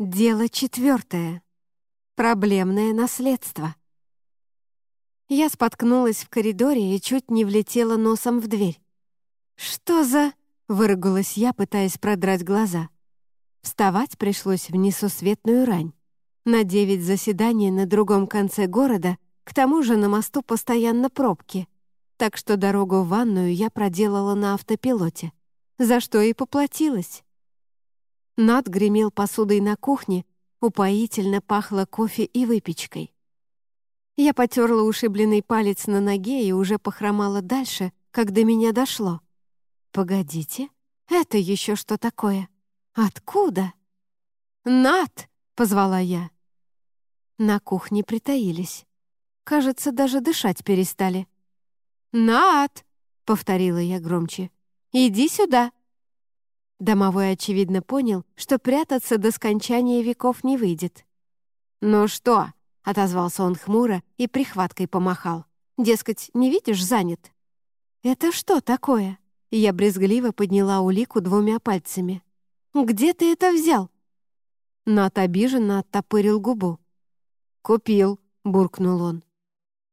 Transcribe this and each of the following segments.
Дело четвертое. Проблемное наследство. Я споткнулась в коридоре и чуть не влетела носом в дверь. «Что за...» — выругалась я, пытаясь продрать глаза. Вставать пришлось в несусветную рань. На девять заседаний на другом конце города, к тому же на мосту постоянно пробки, так что дорогу в ванную я проделала на автопилоте, за что и поплатилась. Над гремел посудой на кухне, упоительно пахло кофе и выпечкой. Я потерла ушибленный палец на ноге и уже похромала дальше, как до меня дошло. «Погодите, это еще что такое? Откуда?» «Над!» — позвала я. На кухне притаились. Кажется, даже дышать перестали. «Над!» — повторила я громче. «Иди сюда!» Домовой, очевидно, понял, что прятаться до скончания веков не выйдет. «Ну что?» — отозвался он хмуро и прихваткой помахал. «Дескать, не видишь, занят». «Это что такое?» Я брезгливо подняла улику двумя пальцами. «Где ты это взял?» Нат обиженно оттопырил губу. «Купил», — буркнул он.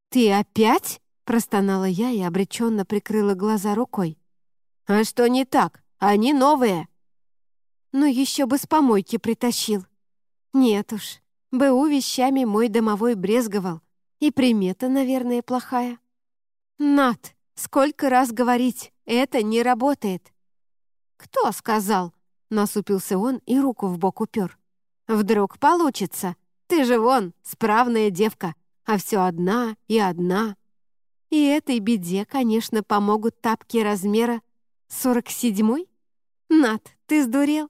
«Ты опять?» — простонала я и обреченно прикрыла глаза рукой. «А что не так? Они новые!» «Ну еще бы с помойки притащил». «Нет уж, БУ вещами мой домовой брезговал. И примета, наверное, плохая. Над, сколько раз говорить, это не работает. Кто сказал? Насупился он и руку в бок упер. Вдруг получится. Ты же вон, справная девка, а все одна и одна. И этой беде, конечно, помогут тапки размера сорок седьмой. Над, ты сдурел?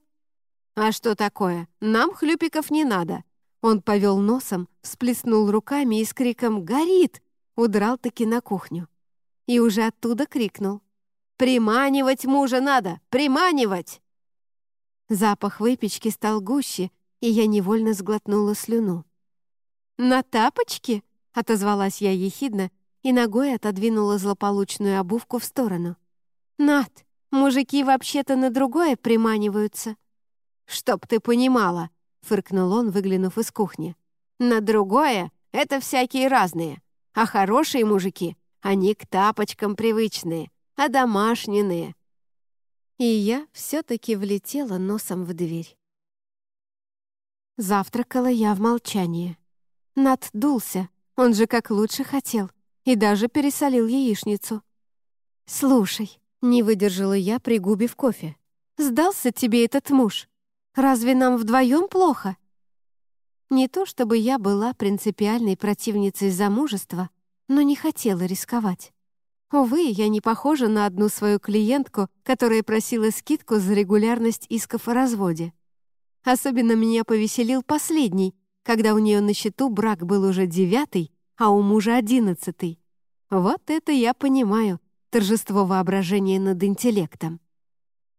А что такое? Нам хлюпиков не надо. Он повел носом, всплеснул руками и с криком «Горит!» удрал-таки на кухню. И уже оттуда крикнул «Приманивать мужа надо! Приманивать!» Запах выпечки стал гуще, и я невольно сглотнула слюну. «На тапочки?» — отозвалась я ехидно и ногой отодвинула злополучную обувку в сторону. «Над, мужики вообще-то на другое приманиваются». «Чтоб ты понимала!» — фыркнул он, выглянув из кухни. «На другое — это всякие разные, а хорошие мужики, они к тапочкам привычные, а домашние». И я все-таки влетела носом в дверь. Завтракала я в молчании. Над дулся, он же как лучше хотел, и даже пересолил яичницу. «Слушай», — не выдержала я, пригубив кофе, «сдался тебе этот муж?» Разве нам вдвоем плохо?» Не то чтобы я была принципиальной противницей замужества, но не хотела рисковать. Увы, я не похожа на одну свою клиентку, которая просила скидку за регулярность исков о разводе. Особенно меня повеселил последний, когда у нее на счету брак был уже девятый, а у мужа одиннадцатый. Вот это я понимаю, торжество воображения над интеллектом.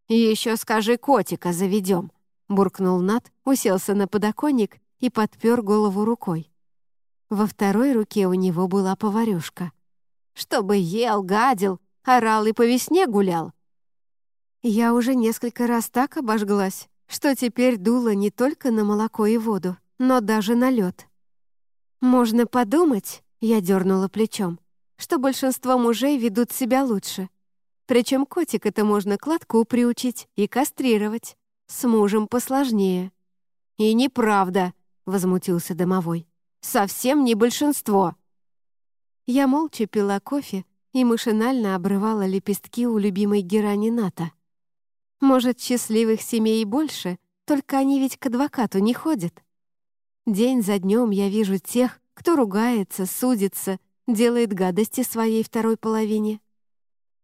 «Еще скажи, котика заведем», буркнул Нат, уселся на подоконник и подпер голову рукой. Во второй руке у него была поварюшка. «Чтобы ел, гадил, орал и по весне гулял». Я уже несколько раз так обожглась, что теперь дуло не только на молоко и воду, но даже на лед. «Можно подумать», — я дернула плечом, «что большинство мужей ведут себя лучше. Причем котик это можно кладку приучить и кастрировать. С мужем посложнее». «И неправда», — возмутился домовой. «Совсем не большинство». Я молча пила кофе и машинально обрывала лепестки у любимой герани Ната. Может, счастливых семей больше, только они ведь к адвокату не ходят. День за днем я вижу тех, кто ругается, судится, делает гадости своей второй половине.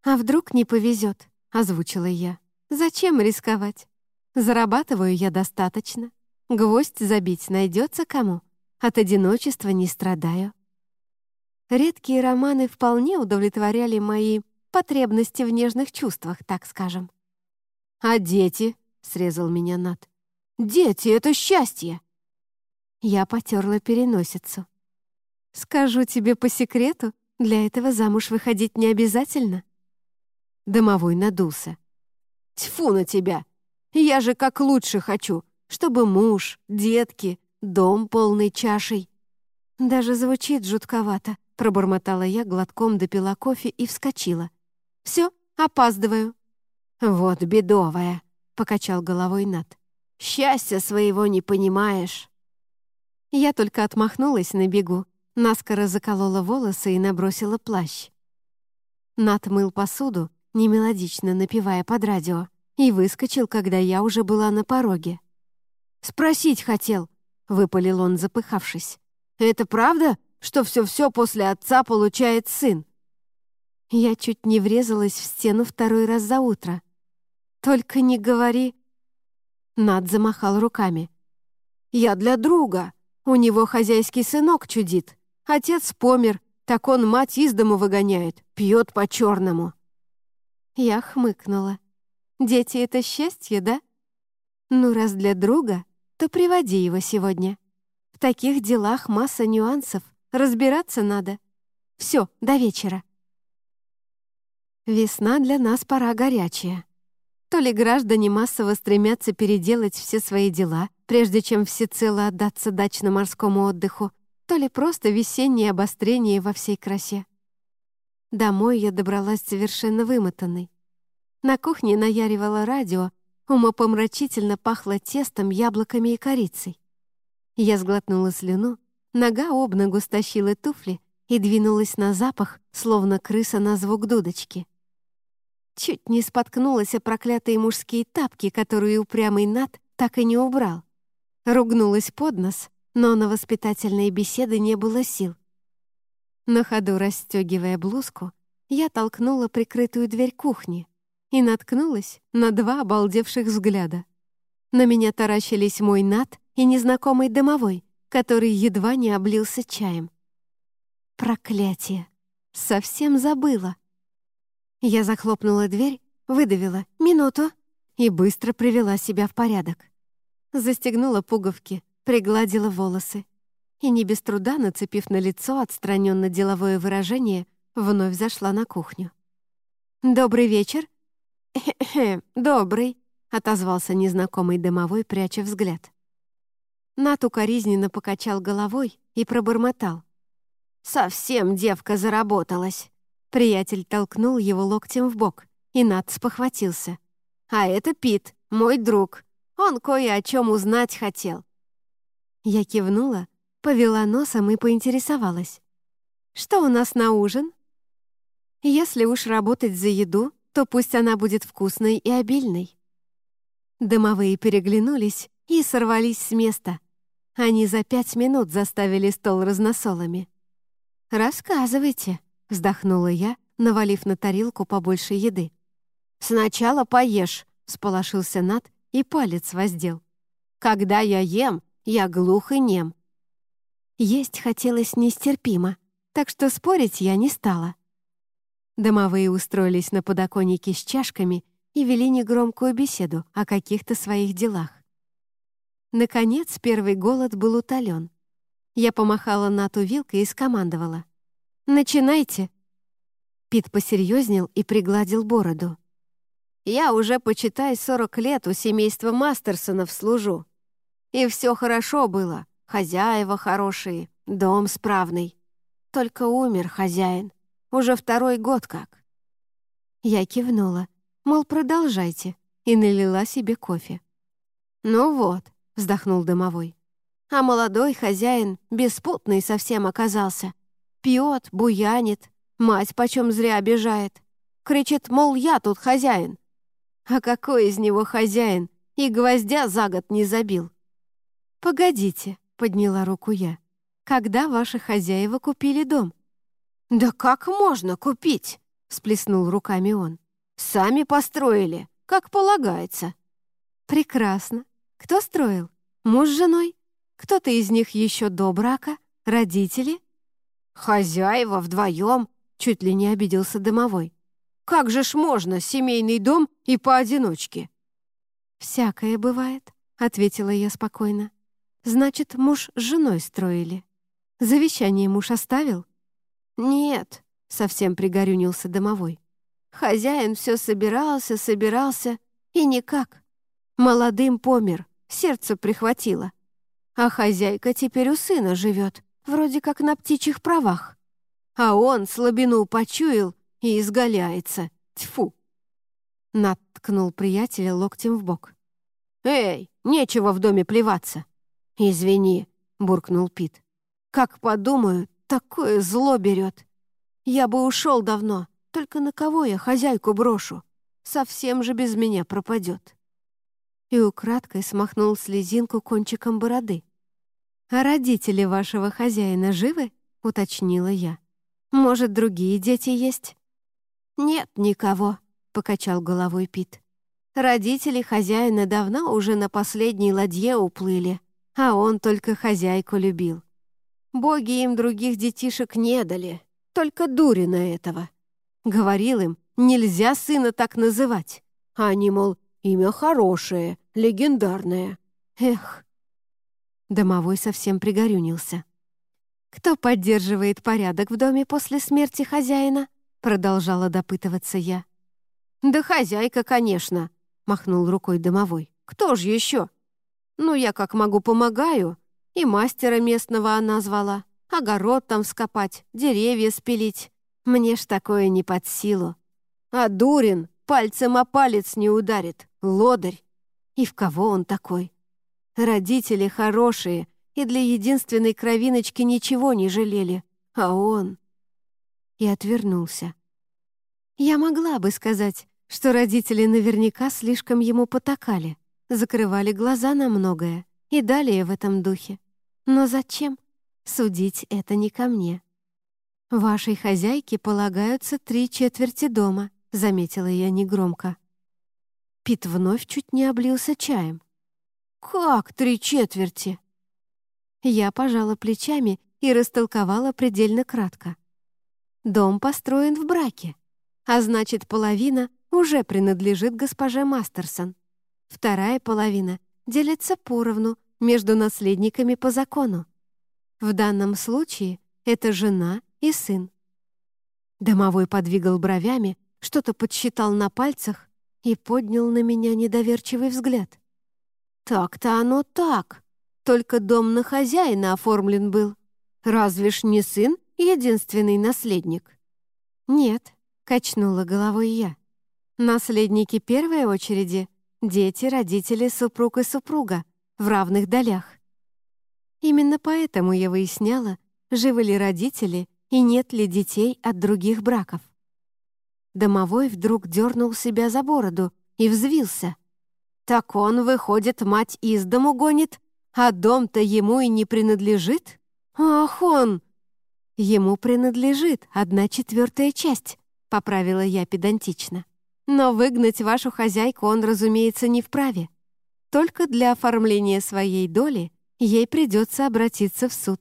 «А вдруг не повезет?» — озвучила я. «Зачем рисковать? Зарабатываю я достаточно. Гвоздь забить найдется кому. От одиночества не страдаю. Редкие романы вполне удовлетворяли мои потребности в нежных чувствах, так скажем. «А дети?» — срезал меня Над. «Дети — это счастье!» Я потерла переносицу. «Скажу тебе по секрету, для этого замуж выходить не обязательно». Домовой надулся. «Тьфу на тебя! Я же как лучше хочу. чтобы муж, детки, дом полный чашей. Даже звучит жутковато, пробормотала я, глотком допила кофе и вскочила. Все, опаздываю. Вот бедовая, покачал головой Нат. Счастья своего не понимаешь. Я только отмахнулась на бегу, наскоро заколола волосы и набросила плащ. Нат мыл посуду, немелодично напевая под радио, и выскочил, когда я уже была на пороге. «Спросить хотел», — выпалил он, запыхавшись. «Это правда, что все-все после отца получает сын?» Я чуть не врезалась в стену второй раз за утро. «Только не говори...» Над замахал руками. «Я для друга. У него хозяйский сынок чудит. Отец помер, так он мать из дому выгоняет, пьет по-черному». Я хмыкнула. «Дети — это счастье, да? Ну, раз для друга, то приводи его сегодня. В таких делах масса нюансов, разбираться надо. Все, до вечера». Весна для нас пора горячая. То ли граждане массово стремятся переделать все свои дела, прежде чем всецело отдаться дачно-морскому отдыху, то ли просто весеннее обострение во всей красе. Домой я добралась совершенно вымотанной. На кухне наяривала радио, умопомрачительно пахло тестом, яблоками и корицей. Я сглотнула слюну, нога об ногу стащила туфли и двинулась на запах, словно крыса на звук дудочки. Чуть не споткнулась о проклятые мужские тапки, которые упрямый Над так и не убрал. Ругнулась под нос, но на воспитательные беседы не было сил. На ходу расстегивая блузку, я толкнула прикрытую дверь кухни и наткнулась на два обалдевших взгляда. На меня таращились мой над и незнакомый домовой, который едва не облился чаем. Проклятие! Совсем забыла. Я захлопнула дверь, выдавила «минуту» и быстро привела себя в порядок. Застегнула пуговки, пригладила волосы и не без труда, нацепив на лицо отстраненно деловое выражение, вновь зашла на кухню. «Добрый вечер!» «Хе-хе, добрый!» — отозвался незнакомый домовой, пряча взгляд. Нат укоризненно покачал головой и пробормотал. «Совсем девка заработалась!» Приятель толкнул его локтем в бок, и Нат спохватился. «А это Пит, мой друг. Он кое о чем узнать хотел». Я кивнула, повела носом и поинтересовалась. «Что у нас на ужин?» «Если уж работать за еду, то пусть она будет вкусной и обильной». Дымовые переглянулись и сорвались с места. Они за пять минут заставили стол разносолами. «Рассказывайте», — вздохнула я, навалив на тарелку побольше еды. «Сначала поешь», — сполошился Над и палец воздел. «Когда я ем, я глух и нем». Есть хотелось нестерпимо, так что спорить я не стала. Домовые устроились на подоконнике с чашками и вели негромкую беседу о каких-то своих делах. Наконец, первый голод был утолен. Я помахала Нату вилкой и скомандовала. «Начинайте!» Пит посерьезнел и пригладил бороду. «Я уже, почитай, сорок лет у семейства Мастерсонов служу. И все хорошо было, хозяева хорошие, дом справный. Только умер хозяин, уже второй год как». Я кивнула, мол, продолжайте, и налила себе кофе. «Ну вот», — вздохнул домовой. «А молодой хозяин беспутный совсем оказался. Пьет, буянит, мать почем зря обижает. Кричит, мол, я тут хозяин. А какой из него хозяин? И гвоздя за год не забил». «Погодите», — подняла руку я. «Когда ваши хозяева купили дом?» «Да как можно купить?» — всплеснул руками он. «Сами построили, как полагается». «Прекрасно. Кто строил? Муж с женой? Кто-то из них еще до брака? Родители?» «Хозяева вдвоем», — чуть ли не обиделся домовой. «Как же ж можно семейный дом и поодиночке?» «Всякое бывает», — ответила я спокойно. «Значит, муж с женой строили. Завещание муж оставил?» «Нет», — совсем пригорюнился домовой. «Хозяин все собирался, собирался, и никак. Молодым помер, сердце прихватило. А хозяйка теперь у сына живет, вроде как на птичьих правах. А он слабину почуял и изгаляется. Тьфу!» Нат ткнул приятеля локтем в бок. «Эй, нечего в доме плеваться!» «Извини», — буркнул Пит. «Как подумаю, такое зло берет. Я бы ушел давно, только на кого я хозяйку брошу? Совсем же без меня пропадет». И украдкой смахнул слезинку кончиком бороды. «А родители вашего хозяина живы?» — уточнила я. «Может, другие дети есть?» «Нет никого», — покачал головой Пит. «Родители хозяина давно уже на последней ладье уплыли, а он только хозяйку любил. Боги им других детишек не дали, только Дурина этого. Говорил им, нельзя сына так называть. А они, мол, имя хорошее, легендарное. Эх!» Домовой совсем пригорюнился. «Кто поддерживает порядок в доме после смерти хозяина?» Продолжала допытываться я. «Да хозяйка, конечно», — махнул рукой домовой. «Кто ж еще? Ну, я как могу помогаю. И мастера местного она звала. Огород там скопать, деревья спилить. Мне ж такое не под силу. А Дурин пальцем о палец не ударит. Лодырь. И в кого он такой? Родители хорошие и для единственной кровиночки ничего не жалели. А он и отвернулся. Я могла бы сказать, что родители наверняка слишком ему потакали, закрывали глаза на многое и далее в этом духе. Но зачем? Судить это не ко мне. «Вашей хозяйке полагаются три четверти дома», — заметила я негромко. Пит вновь чуть не облился чаем. «Как три четверти?» Я пожала плечами и растолковала предельно кратко. Дом построен в браке, а значит, половина уже принадлежит госпоже Мастерсон. Вторая половина делится поровну между наследниками по закону. В данном случае это жена и сын. Домовой подвигал бровями, что-то подсчитал на пальцах и поднял на меня недоверчивый взгляд. «Так-то оно так. Только дом на хозяина оформлен был. Разве ж не сын единственный наследник?» «Нет», — качнула головой я. «Наследники первой очереди — дети, родители, супруг и супруга, в равных долях. Именно поэтому я выясняла, живы ли родители и нет ли детей от других браков. Домовой вдруг дернул себя за бороду и взвился. «Так он, выходит, мать из дому гонит, а дом-то ему и не принадлежит? Ах он!» «Ему принадлежит одна четвертая часть», — поправила я педантично. «Но выгнать вашу хозяйку он, разумеется, не вправе. Только для оформления своей доли ей придется обратиться в суд».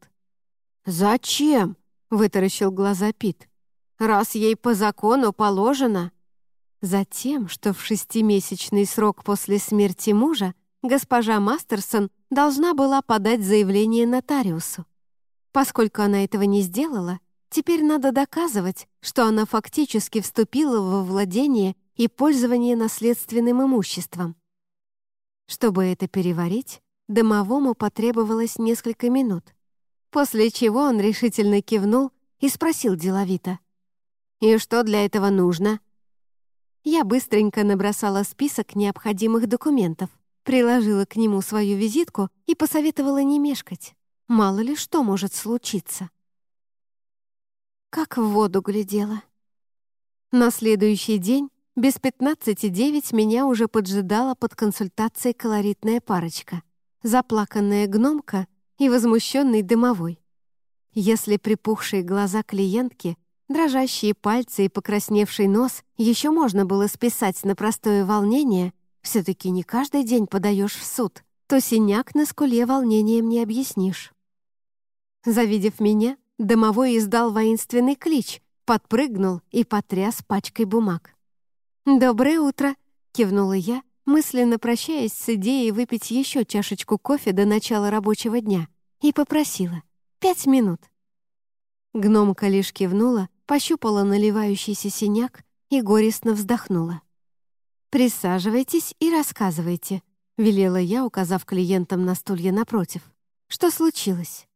«Зачем?» — вытаращил глаза Пит. «Раз ей по закону положено...» Затем, что в шестимесячный срок после смерти мужа госпожа Мастерсон должна была подать заявление нотариусу. Поскольку она этого не сделала, теперь надо доказывать, что она фактически вступила во владение и пользование наследственным имуществом. Чтобы это переварить, домовому потребовалось несколько минут, после чего он решительно кивнул и спросил деловито. «И что для этого нужно?» Я быстренько набросала список необходимых документов, приложила к нему свою визитку и посоветовала не мешкать. Мало ли что может случиться. Как в воду глядела. На следующий день без пятнадцати девять меня уже поджидала под консультацией колоритная парочка, заплаканная гномка и возмущенный дымовой. Если припухшие глаза клиентки, дрожащие пальцы и покрасневший нос еще можно было списать на простое волнение, все-таки не каждый день подаешь в суд, то синяк на скуле волнением не объяснишь. Завидев меня, домовой издал воинственный клич, подпрыгнул и потряс пачкой бумаг. «Доброе утро!» — кивнула я, мысленно прощаясь с идеей выпить еще чашечку кофе до начала рабочего дня, и попросила «пять минут». Гномка лишь кивнула, пощупала наливающийся синяк и горестно вздохнула. «Присаживайтесь и рассказывайте», — велела я, указав клиентам на стулья напротив. «Что случилось?»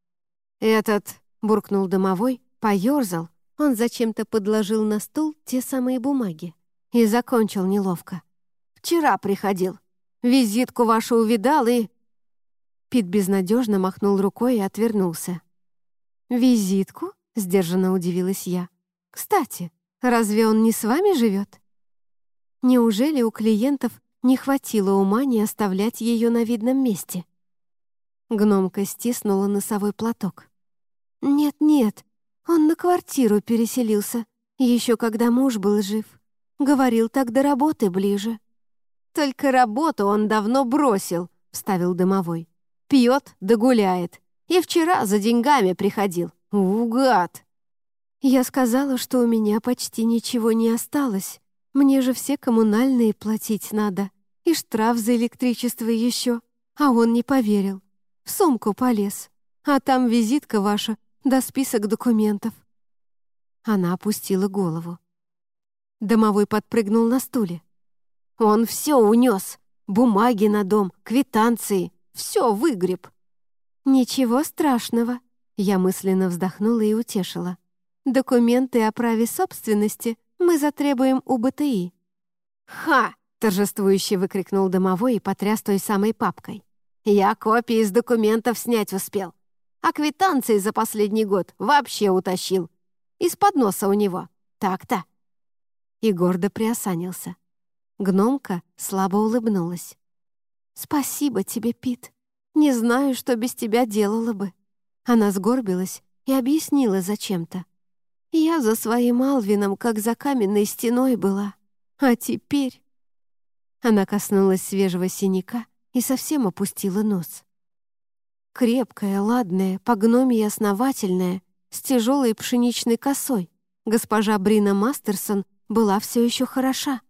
«Этот», — буркнул домовой, поёрзал, он зачем-то подложил на стул те самые бумаги и закончил неловко. «Вчера приходил. Визитку вашу увидал и...» Пит безнадежно махнул рукой и отвернулся. «Визитку?» — сдержанно удивилась я. «Кстати, разве он не с вами живет?» Неужели у клиентов не хватило ума не оставлять ее на видном месте? Гномка стиснула носовой платок. «Нет-нет, он на квартиру переселился, еще когда муж был жив. Говорил, так до работы ближе». «Только работу он давно бросил», — вставил дымовой. «Пьет да гуляет. И вчера за деньгами приходил. Угад!» Я сказала, что у меня почти ничего не осталось. Мне же все коммунальные платить надо. И штраф за электричество еще. А он не поверил. В сумку полез. А там визитка ваша, да список документов. Она опустила голову. Домовой подпрыгнул на стуле. Он все унес. Бумаги на дом, квитанции. Все выгреб. Ничего страшного. Я мысленно вздохнула и утешила. Документы о праве собственности мы затребуем у БТИ. «Ха!» — торжествующе выкрикнул домовой и потряс той самой папкой. «Я копии из документов снять успел. А квитанции за последний год вообще утащил. Из-под носа у него. Так-то». И гордо приосанился. Гномка слабо улыбнулась. «Спасибо тебе, Пит. Не знаю, что без тебя делала бы». Она сгорбилась и объяснила зачем-то. «Я за своим Алвином, как за каменной стеной была. А теперь...» Она коснулась свежего синяка и совсем опустила нос. Крепкая, ладная, по гномии основательная, с тяжелой пшеничной косой, госпожа Брина Мастерсон была все еще хороша.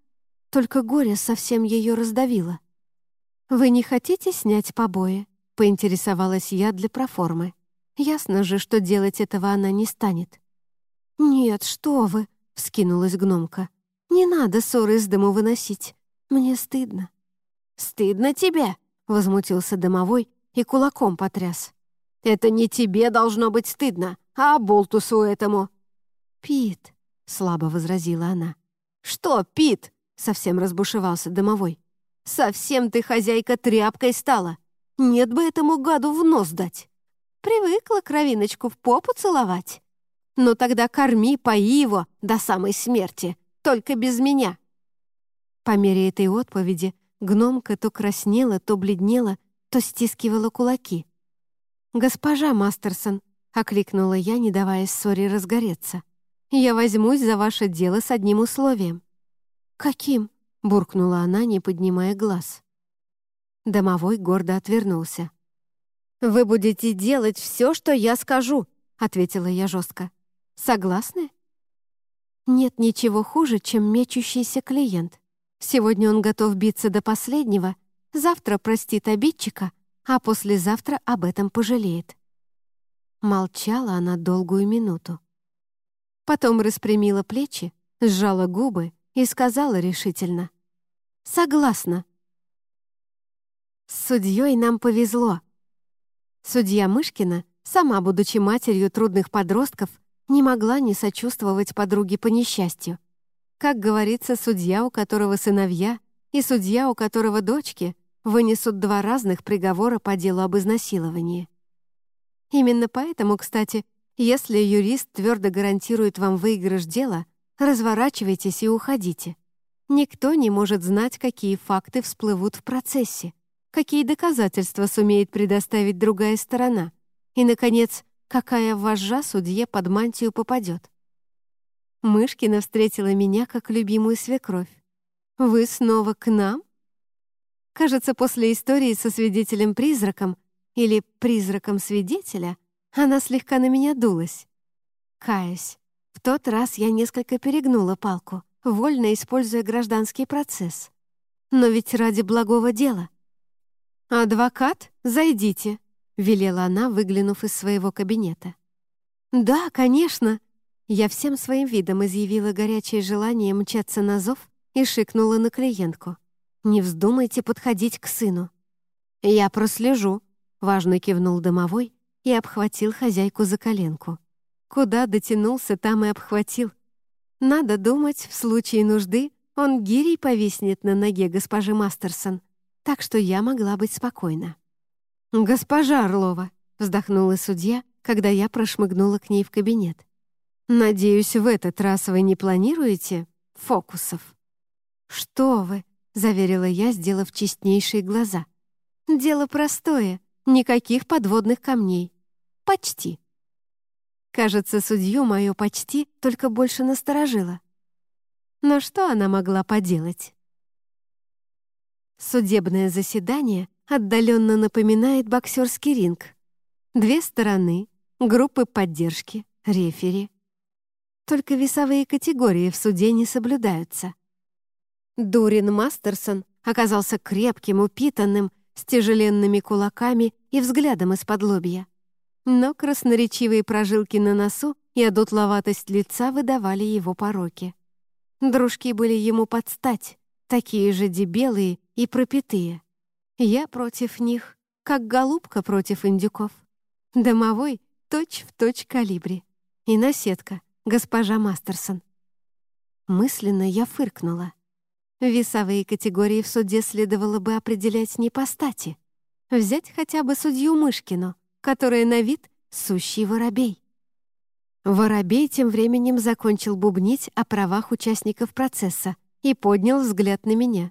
Только горе совсем ее раздавило. «Вы не хотите снять побои?» — поинтересовалась я для проформы. Ясно же, что делать этого она не станет. «Нет, что вы!» — вскинулась гномка. «Не надо ссоры из дому выносить. Мне стыдно». «Стыдно тебе?» — возмутился домовой и кулаком потряс. «Это не тебе должно быть стыдно, а болтусу этому». «Пит», — слабо возразила она. «Что, Пит?» Совсем разбушевался домовой. «Совсем ты, хозяйка, тряпкой стала. Нет бы этому гаду в нос дать. Привыкла кровиночку в попу целовать. Ну тогда корми, пои его до самой смерти, только без меня». По мере этой отповеди гномка то краснела, то бледнела, то стискивала кулаки. «Госпожа Мастерсон», — окликнула я, не давая ссоре разгореться, «я возьмусь за ваше дело с одним условием». «Каким?» — буркнула она, не поднимая глаз. Домовой гордо отвернулся. «Вы будете делать все, что я скажу», — ответила я жестко. «Согласны?» Нет ничего хуже, чем мечущийся клиент. Сегодня он готов биться до последнего, завтра простит обидчика, а послезавтра об этом пожалеет. Молчала она долгую минуту. Потом распрямила плечи, сжала губы и сказала решительно. «Согласна». С судьей нам повезло. Судья Мышкина, сама будучи матерью трудных подростков, не могла не сочувствовать подруге по несчастью. Как говорится, судья, у которого сыновья, и судья, у которого дочки, вынесут два разных приговора по делу об изнасиловании. Именно поэтому, кстати, если юрист твердо гарантирует вам выигрыш дела, Разворачивайтесь и уходите. Никто не может знать, какие факты всплывут в процессе, какие доказательства сумеет предоставить другая сторона. И, наконец, какая вожжа судье под мантию попадет. Мышкина встретила меня как любимую свекровь. «Вы снова к нам?» Кажется, после истории со свидетелем-призраком или призраком свидетеля она слегка на меня дулась. Каюсь, в тот раз я несколько перегнула палку, вольно используя гражданский процесс. Но ведь ради благого дела. «Адвокат, зайдите», — велела она, выглянув из своего кабинета. «Да, конечно». Я всем своим видом изъявила горячее желание мчаться на зов и шикнула на клиентку. «Не вздумайте подходить к сыну. «Я прослежу», — важно кивнул домовой и обхватил хозяйку за коленку. Куда дотянулся, там и обхватил. Надо думать, в случае нужды он гирей повиснет на ноге госпожи Мастерсон, так что я могла быть спокойна. «Госпожа Орлова», — вздохнула судья, когда я прошмыгнула к ней в кабинет. «Надеюсь, в этот раз вы не планируете фокусов?» «Что вы», — заверила я, сделав честнейшие глаза. «Дело простое, никаких подводных камней. Почти». Кажется, судью мое «почти» только больше насторожило. Но что она могла поделать? Судебное заседание отдаленно напоминает боксерский ринг. Две стороны, группы поддержки, рефери. Только весовые категории в суде не соблюдаются. Дурин Мастерсон оказался крепким, упитанным, с тяжеленными кулаками и взглядом из-под лобья. Но красноречивые прожилки на носу и одутловатость лица выдавали его пороки. Дружки были ему под стать, такие же дебелые и пропитые. Я против них, как голубка против индюков. Домовой точь в точь калибри. И наседка, госпожа Мастерсон. Мысленно я фыркнула. Весовые категории в суде следовало бы определять не по стати. Взять хотя бы судью Мышкину, которая на вид сущий воробей. Воробей тем временем закончил бубнить о правах участников процесса и поднял взгляд на меня.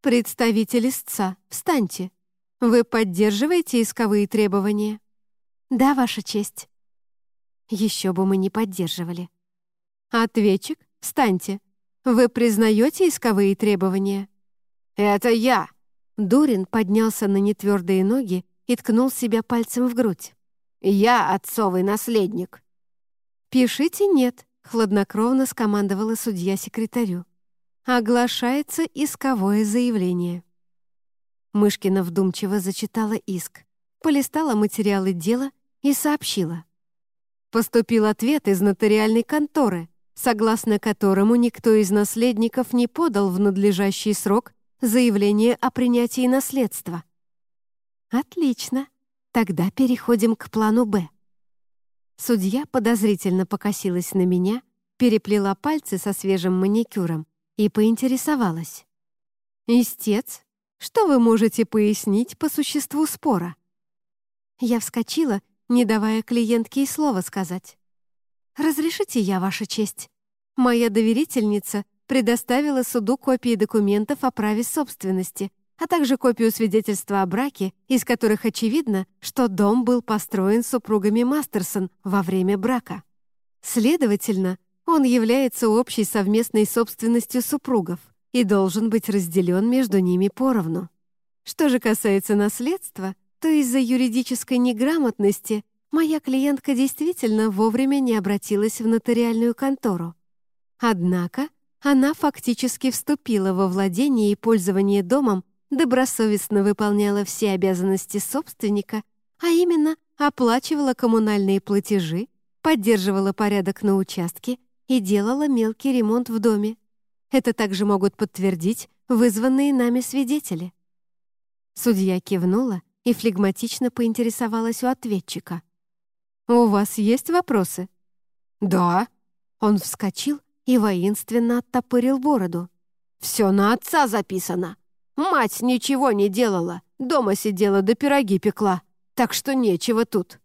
«Представитель истца, встаньте. Вы поддерживаете исковые требования?» «Да, Ваша честь». Еще бы мы не поддерживали. «Ответчик, встаньте. Вы признаете исковые требования?» «Это я!» Дурин поднялся на нетвердые ноги и ткнул себя пальцем в грудь. «Я отцовый наследник». «Пишите «нет», — хладнокровно скомандовала судья секретарю. «Оглашается исковое заявление». Мышкина вдумчиво зачитала иск, полистала материалы дела и сообщила. Поступил ответ из нотариальной конторы, согласно которому никто из наследников не подал в надлежащий срок заявление о принятии наследства. Отлично. Тогда переходим к плану «Б». Судья подозрительно покосилась на меня, переплела пальцы со свежим маникюром и поинтересовалась. «Истец, что вы можете пояснить по существу спора?» Я вскочила, не давая клиентке и слова сказать. «Разрешите я, Ваша честь? Моя доверительница предоставила суду копии документов о праве собственности, а также копию свидетельства о браке, из которых очевидно, что дом был построен супругами Мастерсон во время брака. Следовательно, он является общей совместной собственностью супругов и должен быть разделен между ними поровну. Что же касается наследства, то из-за юридической неграмотности моя клиентка действительно вовремя не обратилась в нотариальную контору. Однако она фактически вступила во владение и пользование домом добросовестно выполняла все обязанности собственника, а именно оплачивала коммунальные платежи, поддерживала порядок на участке и делала мелкий ремонт в доме. Это также могут подтвердить вызванные нами свидетели. Судья кивнула и флегматично поинтересовалась у ответчика. «У вас есть вопросы?» «Да». Он вскочил и воинственно оттопырил бороду. «Все на отца записано. Мать ничего не делала, дома сидела да пироги пекла, так что нечего тут».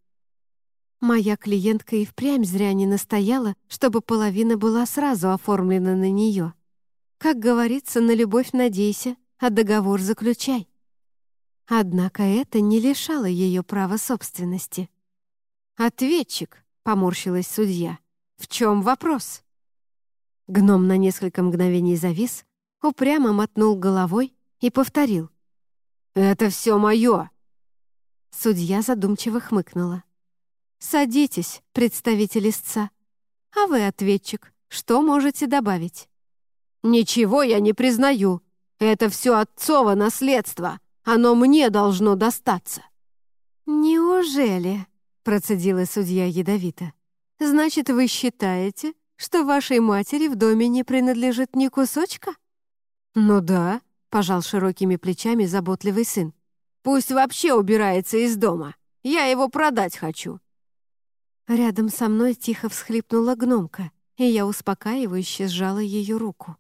Моя клиентка и впрямь зря не настояла, чтобы половина была сразу оформлена на нее. Как говорится, на любовь надейся, а договор заключай. Однако это не лишало ее права собственности. «Ответчик», — поморщилась судья, — «в чем вопрос?» Гном на несколько мгновений завис, упрямо мотнул головой и повторил. «Это все мое!» Судья задумчиво хмыкнула. «Садитесь, представитель истца. А вы, ответчик, что можете добавить?» «Ничего я не признаю. Это все отцово наследство. Оно мне должно достаться». «Неужели?» — процедила судья ядовито. «Значит, вы считаете, что вашей матери в доме не принадлежит ни кусочка?» «Ну да», пожал широкими плечами заботливый сын. Пусть вообще убирается из дома. Я его продать хочу». Рядом со мной тихо всхлипнула гномка, и я успокаивающе сжала ее руку.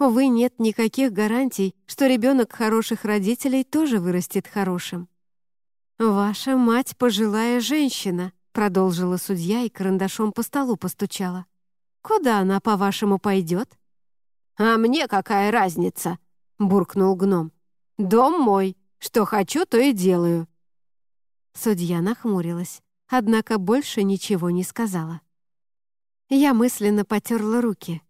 Увы, нет никаких гарантий, что ребенок хороших родителей тоже вырастет хорошим. «Ваша мать пожилая женщина», — продолжила судья и карандашом по столу постучала. «Куда она, по-вашему, пойдет?» «А мне какая разница?» — буркнул гном. «Дом мой. Что хочу, то и делаю». Судья нахмурилась, однако больше ничего не сказала. Я мысленно потерла руки.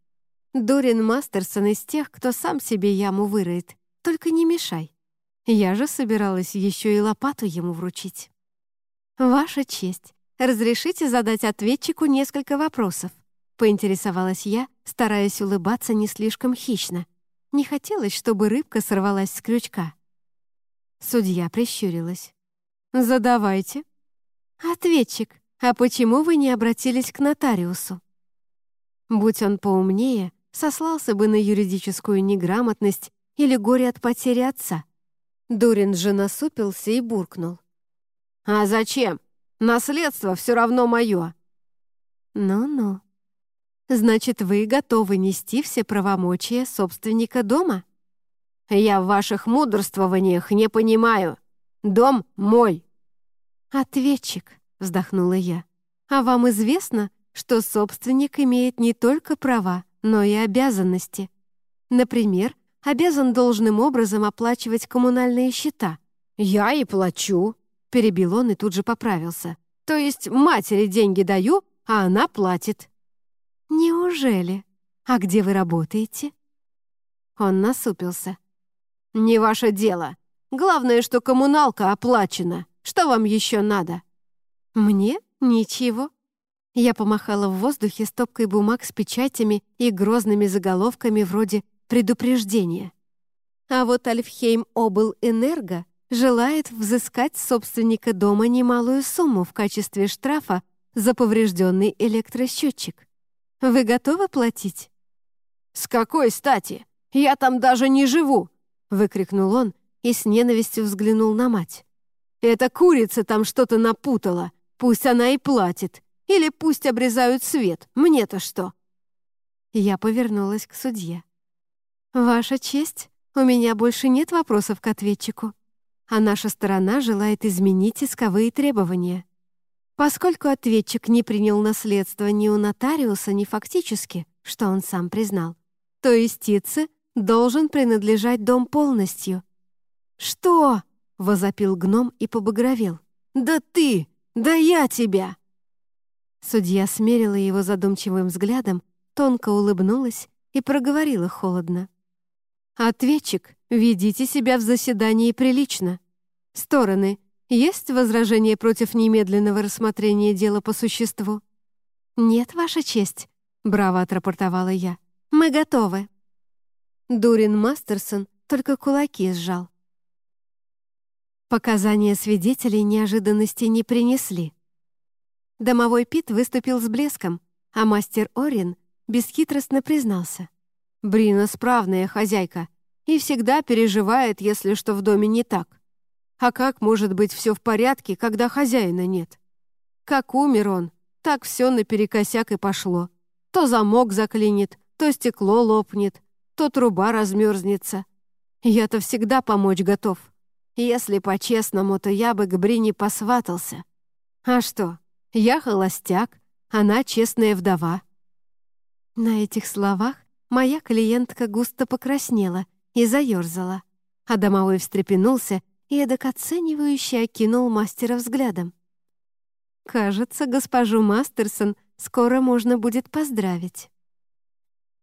Дорин Мастерсон из тех, кто сам себе яму выроет. Только не мешай. Я же собиралась еще и лопату ему вручить. «Ваша честь, разрешите задать ответчику несколько вопросов?» Поинтересовалась я, стараясь улыбаться не слишком хищно. Не хотелось, чтобы рыбка сорвалась с крючка. Судья прищурилась. «Задавайте». «Ответчик, а почему вы не обратились к нотариусу?» Будь он поумнее, сослался бы на юридическую неграмотность или горе от потери отца. Дурин же насупился и буркнул. «А зачем? Наследство все равно мое». «Ну-ну. Значит, вы готовы нести все правомочия собственника дома?» «Я в ваших мудрствованиях не понимаю. Дом мой». «Ответчик», — вздохнула я. «А вам известно, что собственник имеет не только права, но и обязанности. Например, обязан должным образом оплачивать коммунальные счета. «Я и плачу», — перебил он и тут же поправился. «То есть матери деньги даю, а она платит». «Неужели? А где вы работаете?» Он насупился. «Не ваше дело. Главное, что коммуналка оплачена. Что вам еще надо?» «Мне? Ничего. Я помахала в воздухе стопкой бумаг с печатями и грозными заголовками вроде «предупреждение». А вот Альфхейм Обл Энерго желает взыскать с собственника дома немалую сумму в качестве штрафа за поврежденный электросчетчик. Вы готовы платить? «С какой стати? Я там даже не живу!» — выкрикнул он и с ненавистью взглянул на мать. «Эта курица там что-то напутала. Пусть она и платит. Или пусть обрезают свет, мне-то что?» Я повернулась к судье. «Ваша честь, у меня больше нет вопросов к ответчику, а наша сторона желает изменить исковые требования. Поскольку ответчик не принял наследство ни у нотариуса, ни фактически, что он сам признал, то истице должен принадлежать дом полностью». «Что?» — возопил гном и побагровел. «Да ты! Да я тебя!» Судья смерила его задумчивым взглядом, тонко улыбнулась и проговорила холодно. «Ответчик, ведите себя в заседании прилично. Стороны, есть возражения против немедленного рассмотрения дела по существу?» «Нет, Ваша честь», — браво отрапортовала я. «Мы готовы». Дурин Мастерсон только кулаки сжал. Показания свидетелей неожиданности не принесли. Домовой Пит выступил с блеском, а мастер Орин бесхитростно признался. «Брина справная хозяйка и всегда переживает, если что в доме не так. А как может быть все в порядке, когда хозяина нет? Как умер он, так все наперекосяк и пошло. То замок заклинит, то стекло лопнет, то труба размерзнется. Я-то всегда помочь готов. Если по-честному, то я бы к Брине посватался. А что, я холостяк, она честная вдова». На этих словах моя клиентка густо покраснела и заерзала, а домовой встрепенулся и эдак оценивающе окинул мастера взглядом. «Кажется, госпожу Мастерсон скоро можно будет поздравить».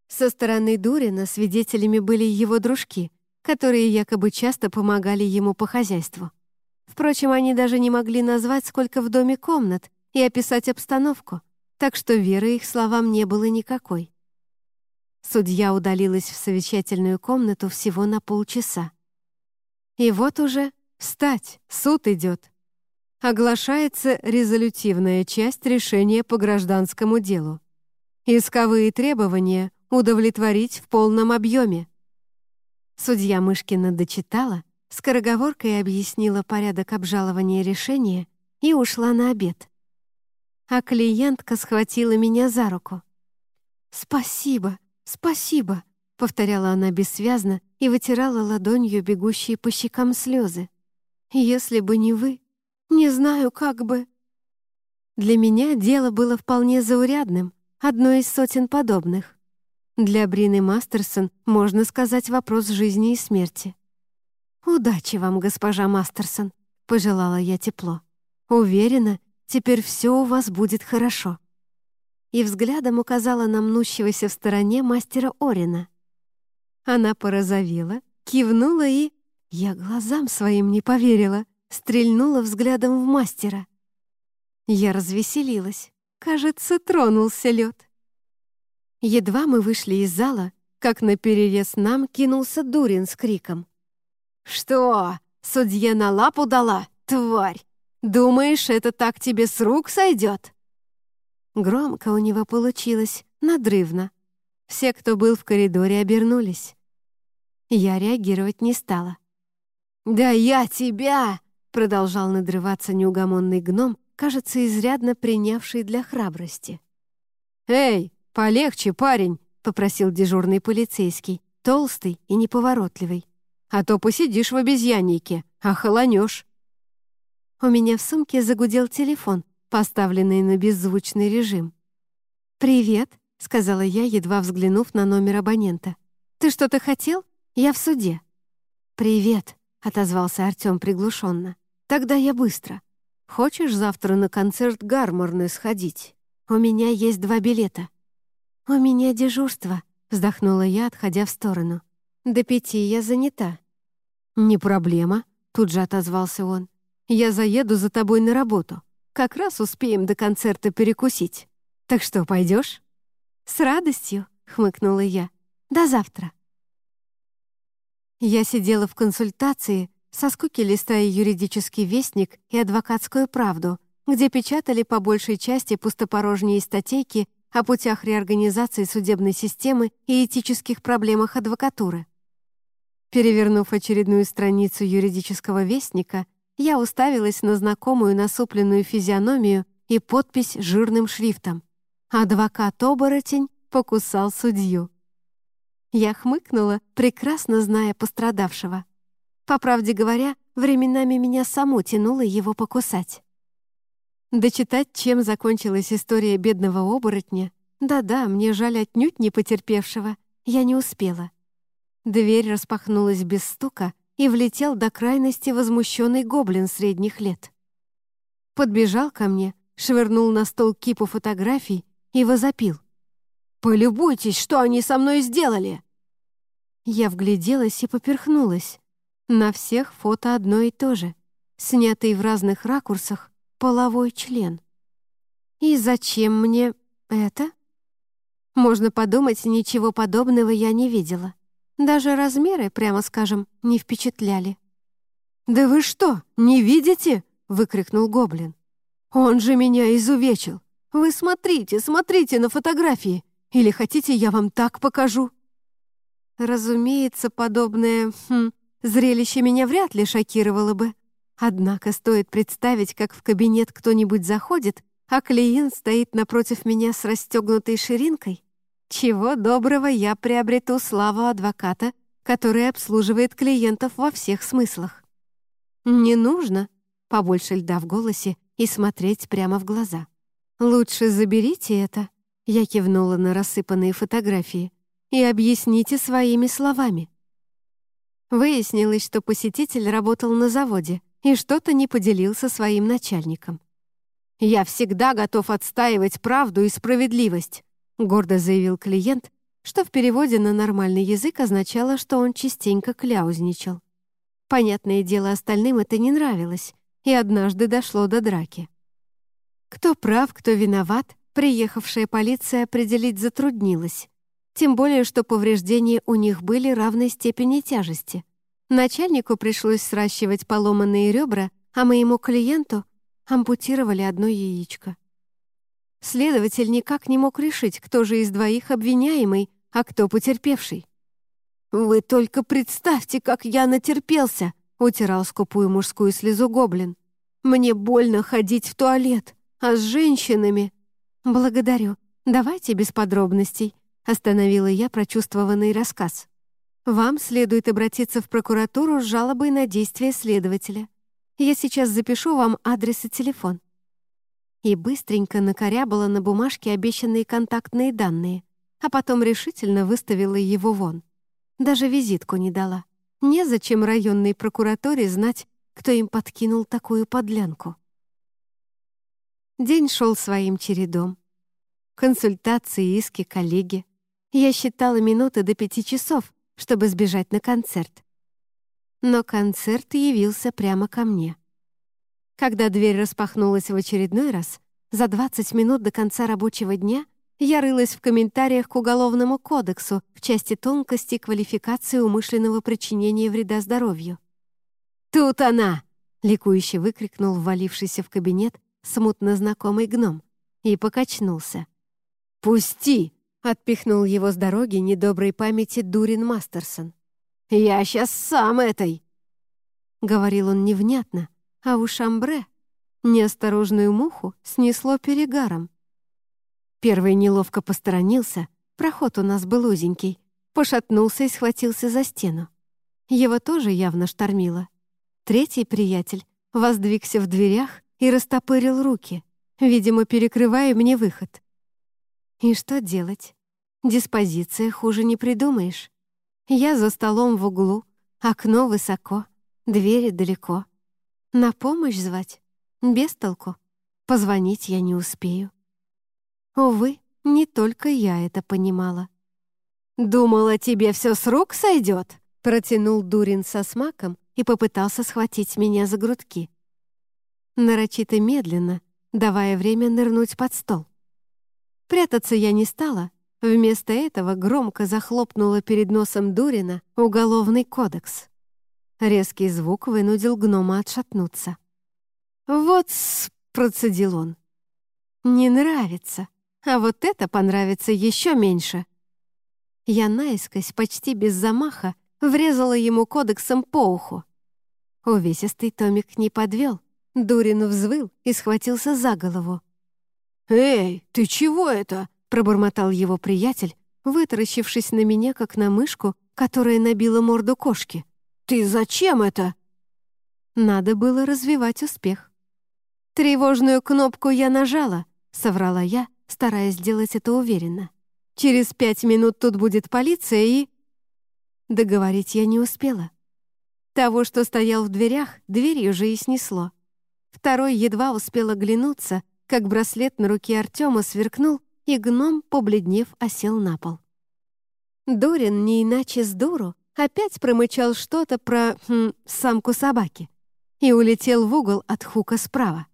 Со стороны Дурина свидетелями были его дружки, которые якобы часто помогали ему по хозяйству. Впрочем, они даже не могли назвать, сколько в доме комнат, и описать обстановку, так что веры их словам не было никакой. Судья удалилась в совещательную комнату всего на полчаса. И вот уже «Встать! Суд идет!» Оглашается резолютивная часть решения по гражданскому делу. Исковые требования удовлетворить в полном объеме. Судья Мышкина дочитала, скороговоркой объяснила порядок обжалования решения и ушла на обед. А клиентка схватила меня за руку. «Спасибо, спасибо», — повторяла она бессвязно и вытирала ладонью бегущие по щекам слезы. «Если бы не вы, не знаю, как бы...» Для меня дело было вполне заурядным, одно из сотен подобных. Для Брины Мастерсон, можно сказать, вопрос жизни и смерти. «Удачи вам, госпожа Мастерсон», — пожелала я тепло. «Уверена, теперь все у вас будет хорошо». И взглядом указала на мнущегося в стороне мастера Орина. Она порозовела, кивнула и... Я глазам своим не поверила, стрельнула взглядом в мастера. Я развеселилась. Кажется, тронулся лед. Едва мы вышли из зала, как на перерез нам кинулся Дурин с криком. «Что, судья на лапу дала, тварь? Думаешь, это так тебе с рук сойдет?» Громко у него получилось, надрывно. Все, кто был в коридоре, обернулись. Я реагировать не стала. «Да я тебя!» — продолжал надрываться неугомонный гном, кажется, изрядно принявший для храбрости. «Эй, полегче, парень!» — попросил дежурный полицейский, толстый и неповоротливый. «А то посидишь в обезьяннике, охолонешь». У меня в сумке загудел телефон, поставленный на беззвучный режим. «Привет», — сказала я, едва взглянув на номер абонента. «Ты что-то хотел? Я в суде». «Привет», — отозвался Артём приглушенно. «Тогда я быстро. Хочешь завтра на концерт Гарморны сходить? У меня есть два билета». «У меня дежурство», — вздохнула я, отходя в сторону. «До пяти я занята». «Не проблема», — тут же отозвался он. «Я заеду за тобой на работу. Как раз успеем до концерта перекусить. Так что, пойдешь? «С радостью», — хмыкнула я. «До завтра». Я сидела в консультации, со скуки листая юридический вестник и адвокатскую правду, где печатали по большей части пустопорожние статейки о путях реорганизации судебной системы и этических проблемах адвокатуры. Перевернув очередную страницу юридического вестника, я уставилась на знакомую насупленную физиономию и подпись жирным шрифтом. «Адвокат-оборотень покусал судью». Я хмыкнула, прекрасно зная пострадавшего. По правде говоря, временами меня саму тянуло его покусать. Дочитать, чем закончилась история бедного оборотня, да-да, мне жаль отнюдь не потерпевшего, я не успела. Дверь распахнулась без стука, и влетел до крайности возмущенный гоблин средних лет. Подбежал ко мне, швырнул на стол кипу фотографий и возопил. «Полюбуйтесь, что они со мной сделали!» Я вгляделась и поперхнулась. На всех фото одно и то же. Снятый в разных ракурсах половой член. И зачем мне это? Можно подумать, ничего подобного я не видела. Даже размеры, прямо скажем, не впечатляли. «Да вы что, не видите?» — выкрикнул гоблин. «Он же меня изувечил! Вы смотрите, смотрите на фотографии! Или хотите, я вам так покажу?» Разумеется, подобное хм, Зрелище меня вряд ли шокировало бы. Однако стоит представить, как в кабинет кто-нибудь заходит, а клиент стоит напротив меня с расстегнутой ширинкой. Чего доброго я приобрету славу адвоката, который обслуживает клиентов во всех смыслах. Не нужно побольше льда в голосе и смотреть прямо в глаза. Лучше заберите это, я кивнула на рассыпанные фотографии, и объясните своими словами. Выяснилось, что посетитель работал на заводе и что-то не поделился своим начальником. «Я всегда готов отстаивать правду и справедливость», гордо заявил клиент, что в переводе на нормальный язык означало, что он частенько кляузничал. Понятное дело, остальным это не нравилось, и однажды дошло до драки. Кто прав, кто виноват, приехавшая полиция определить затруднилась. Тем более, что повреждения у них были равной степени тяжести. Начальнику пришлось сращивать поломанные ребра, а моему клиенту ампутировали одно яичко. Следователь никак не мог решить, кто же из двоих обвиняемый, а кто потерпевший. «Вы только представьте, как я натерпелся!» — утирал скупую мужскую слезу гоблин. «Мне больно ходить в туалет, а с женщинами...» «Благодарю. Давайте без подробностей», — остановила я прочувствованный рассказ. «Вам следует обратиться в прокуратуру с жалобой на действия следователя. Я сейчас запишу вам адрес и телефон». И быстренько накорябала на бумажке обещанные контактные данные, а потом решительно выставила его вон. Даже визитку не дала. Незачем районной прокуратуре знать, кто им подкинул такую подлянку. День шел своим чередом. Консультации, иски, коллеги. Я считала минуты до пяти часов, чтобы сбежать на концерт но концерт явился прямо ко мне. Когда дверь распахнулась в очередной раз, за 20 минут до конца рабочего дня я рылась в комментариях к Уголовному кодексу в части тонкости квалификации умышленного причинения вреда здоровью. «Тут она!» — ликующе выкрикнул ввалившийся в кабинет смутно знакомый гном и покачнулся. «Пусти!» — отпихнул его с дороги недоброй памяти Дурин Мастерсон. «Я сейчас сам этой!» Говорил он невнятно, а у Шамбре неосторожную муху снесло перегаром. Первый неловко посторонился, проход у нас был узенький, пошатнулся и схватился за стену. Его тоже явно штормило. Третий приятель воздвигся в дверях и растопырил руки, видимо, перекрывая мне выход. И что делать? Диспозиция хуже не придумаешь. Я за столом в углу, окно высоко, двери далеко. На помощь звать? Без толку. Позвонить я не успею. Увы, не только я это понимала. «Думала, тебе все с рук сойдет?» протянул Дурин со смаком и попытался схватить меня за грудки. Нарочито медленно, давая время нырнуть под стол. Прятаться я не стала, Вместо этого громко захлопнула перед носом Дурина уголовный кодекс. Резкий звук вынудил гнома отшатнуться. «Вот с...» — процедил он. «Не нравится, а вот это понравится еще меньше». Я наискось, почти без замаха, врезала ему кодексом по уху. Увесистый томик не подвел. Дурин взвыл и схватился за голову. «Эй, ты чего это?» пробормотал его приятель, вытаращившись на меня, как на мышку, которая набила морду кошки. «Ты зачем это?» Надо было развивать успех. «Тревожную кнопку я нажала», — соврала я, стараясь сделать это уверенно. «Через пять минут тут будет полиция и...» Договорить я не успела. Того, что стоял в дверях, дверью же и снесло. Второй едва успел оглянуться, как браслет на руке Артема сверкнул и гном, побледнев, осел на пол. Дорин, не иначе с дуру, опять промычал что-то про хм, самку собаки и улетел в угол от хука справа.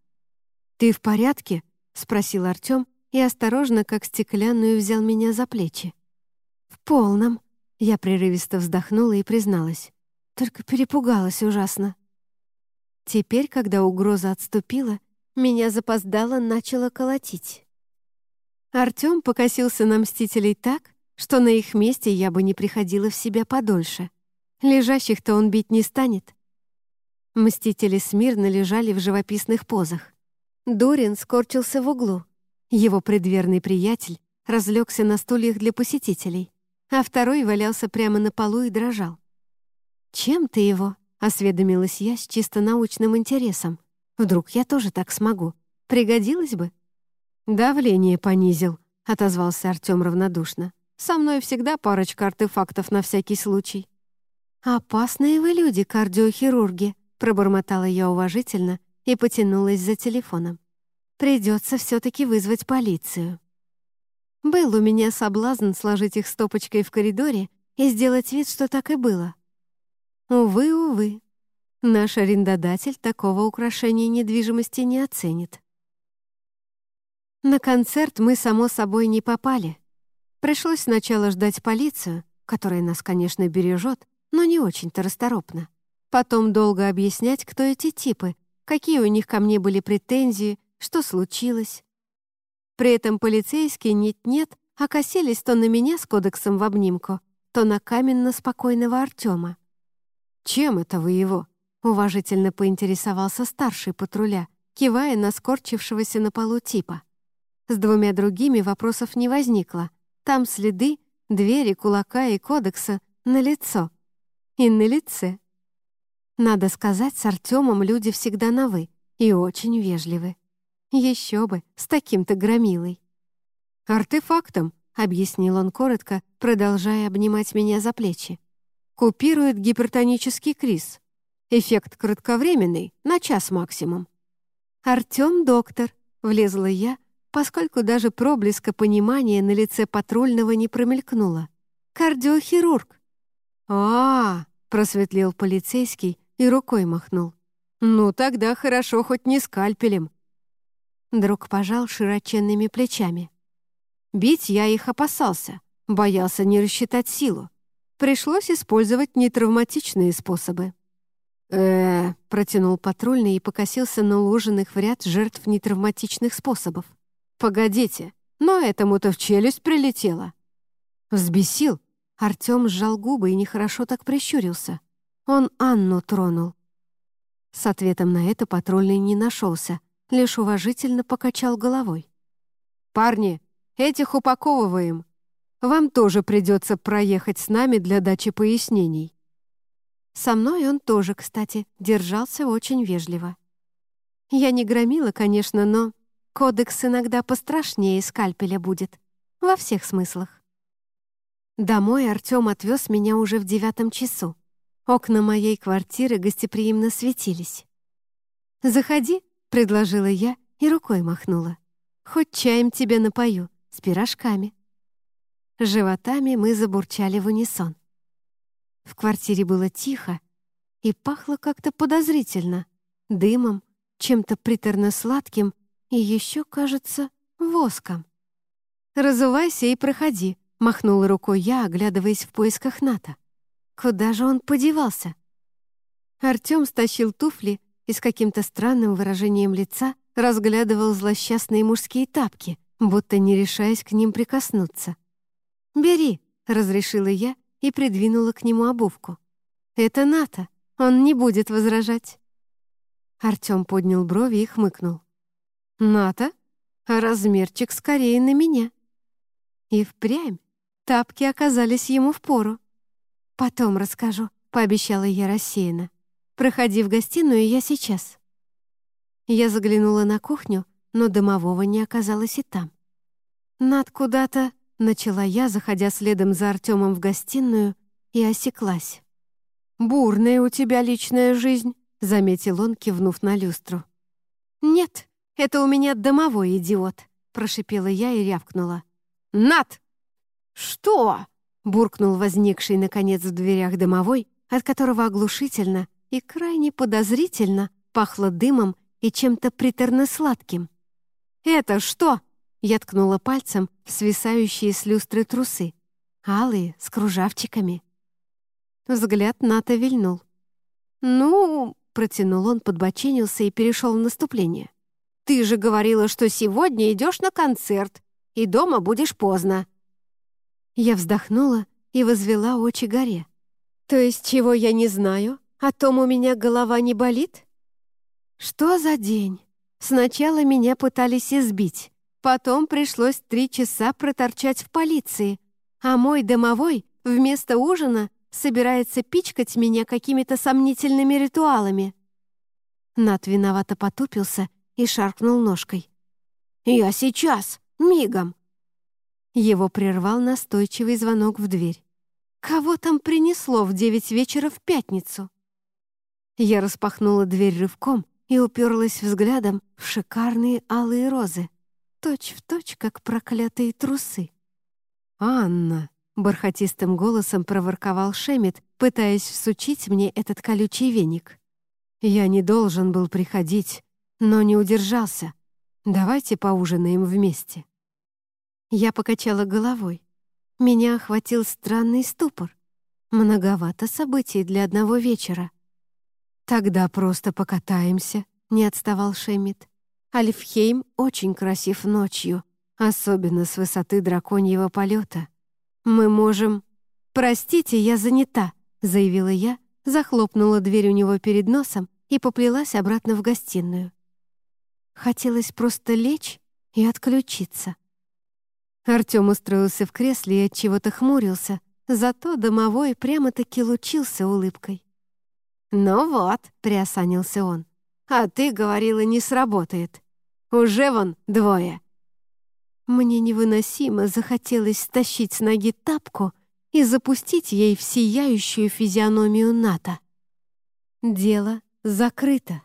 «Ты в порядке?» — спросил Артем и осторожно, как стеклянную, взял меня за плечи. «В полном», — я прерывисто вздохнула и призналась. Только перепугалась ужасно. Теперь, когда угроза отступила, меня запоздало начало колотить. Артём покосился на Мстителей так, что на их месте я бы не приходила в себя подольше. Лежащих-то он бить не станет. Мстители смирно лежали в живописных позах. Дорин скорчился в углу. Его предверный приятель разлегся на стульях для посетителей, а второй валялся прямо на полу и дрожал. «Чем ты его?» — осведомилась я с чисто научным интересом. «Вдруг я тоже так смогу? Пригодилось бы?» «Давление понизил», — отозвался Артём равнодушно. «Со мной всегда парочка артефактов на всякий случай». «Опасные вы люди, кардиохирурги», — пробормотала я уважительно и потянулась за телефоном. «Придется все-таки вызвать полицию». Был у меня соблазн сложить их стопочкой в коридоре и сделать вид, что так и было. Увы, увы, наш арендодатель такого украшения недвижимости не оценит. На концерт мы, само собой, не попали. Пришлось сначала ждать полицию, которая нас, конечно, бережет, но не очень-то расторопно. Потом долго объяснять, кто эти типы, какие у них ко мне были претензии, что случилось. При этом полицейские нет-нет, а косились то на меня с кодексом в обнимку, то на каменно-спокойного Артема. «Чем это вы его?» Уважительно поинтересовался старший патруля, кивая на скорчившегося на полу типа. С двумя другими вопросов не возникло. Там следы, двери, кулака и кодекса на лицо. И на лице. Надо сказать, с Артемом люди всегда на «вы» и очень вежливы. Еще бы, с таким-то громилой. «Артефактом», — объяснил он коротко, продолжая обнимать меня за плечи. «Купирует гипертонический криз. Эффект кратковременный, на час максимум. «Артём доктор», — влезла я, поскольку даже проблеска понимания на лице патрульного не промелькнуло. «Кардиохирург». «А-а-а», просветлел полицейский и рукой махнул. «Ну тогда хорошо хоть не скальпелем». Друг пожал широченными плечами. Бить я их опасался, боялся не рассчитать силу. Пришлось использовать нетравматичные способы э протянул патрульный и покосился на уложенных в ряд жертв нетравматичных способов. «Погодите, но этому-то в челюсть прилетело». Взбесил. Артём сжал губы и нехорошо так прищурился. Он Анну тронул. С ответом на это патрульный не нашелся, лишь уважительно покачал головой. «Парни, этих упаковываем. Вам тоже придется проехать с нами для дачи пояснений». Со мной он тоже, кстати, держался очень вежливо. Я не громила, конечно, но кодекс иногда пострашнее скальпеля будет. Во всех смыслах. Домой Артём отвез меня уже в девятом часу. Окна моей квартиры гостеприимно светились. «Заходи», — предложила я и рукой махнула. «Хоть чаем тебе напою, с пирожками». Животами мы забурчали в унисон. В квартире было тихо и пахло как-то подозрительно, дымом, чем-то приторно-сладким и еще, кажется, воском. «Разувайся и проходи», — махнула рукой я, оглядываясь в поисках Ната. Куда же он подевался? Артём стащил туфли и с каким-то странным выражением лица разглядывал злосчастные мужские тапки, будто не решаясь к ним прикоснуться. «Бери», — разрешила я и придвинула к нему обувку. «Это Ната, он не будет возражать». Артём поднял брови и хмыкнул. «Ната? Размерчик скорее на меня». И впрямь тапки оказались ему впору. «Потом расскажу», — пообещала я рассеянно. «Проходи в гостиную, я сейчас». Я заглянула на кухню, но домового не оказалось и там. Над куда-то Начала я, заходя следом за Артемом в гостиную, и осеклась. «Бурная у тебя личная жизнь», — заметил он, кивнув на люстру. «Нет, это у меня домовой идиот», — прошипела я и рявкнула. «Над!» «Что?» — буркнул возникший, наконец, в дверях домовой, от которого оглушительно и крайне подозрительно пахло дымом и чем-то приторно-сладким. «Это что?» Я ткнула пальцем в свисающие с люстры трусы. Алые, с кружавчиками. Взгляд Ната вильнул. «Ну...» — протянул он, подбоченился и перешел в наступление. «Ты же говорила, что сегодня идешь на концерт, и дома будешь поздно». Я вздохнула и возвела очи горе. «То есть чего я не знаю? О том у меня голова не болит?» «Что за день? Сначала меня пытались избить, Потом пришлось три часа проторчать в полиции, а мой домовой вместо ужина собирается пичкать меня какими-то сомнительными ритуалами. Нат виновато потупился и шаркнул ножкой. «Я сейчас, мигом!» Его прервал настойчивый звонок в дверь. «Кого там принесло в девять вечера в пятницу?» Я распахнула дверь рывком и уперлась взглядом в шикарные алые розы точь в точь, как проклятые трусы. «Анна!» — бархатистым голосом проворковал Шемет, пытаясь всучить мне этот колючий веник. «Я не должен был приходить, но не удержался. Давайте поужинаем вместе». Я покачала головой. Меня охватил странный ступор. Многовато событий для одного вечера. «Тогда просто покатаемся», — не отставал Шемит. Альфхейм очень красив ночью, особенно с высоты драконьего полета. Мы можем... «Простите, я занята», — заявила я, захлопнула дверь у него перед носом и поплелась обратно в гостиную. Хотелось просто лечь и отключиться. Артём устроился в кресле и от чего-то хмурился, зато домовой прямо-таки лучился улыбкой. «Ну вот», — приосанился он, — «а ты говорила, не сработает. Уже вон двое». Мне невыносимо захотелось стащить с ноги тапку и запустить ей в сияющую физиономию НАТО. Дело закрыто.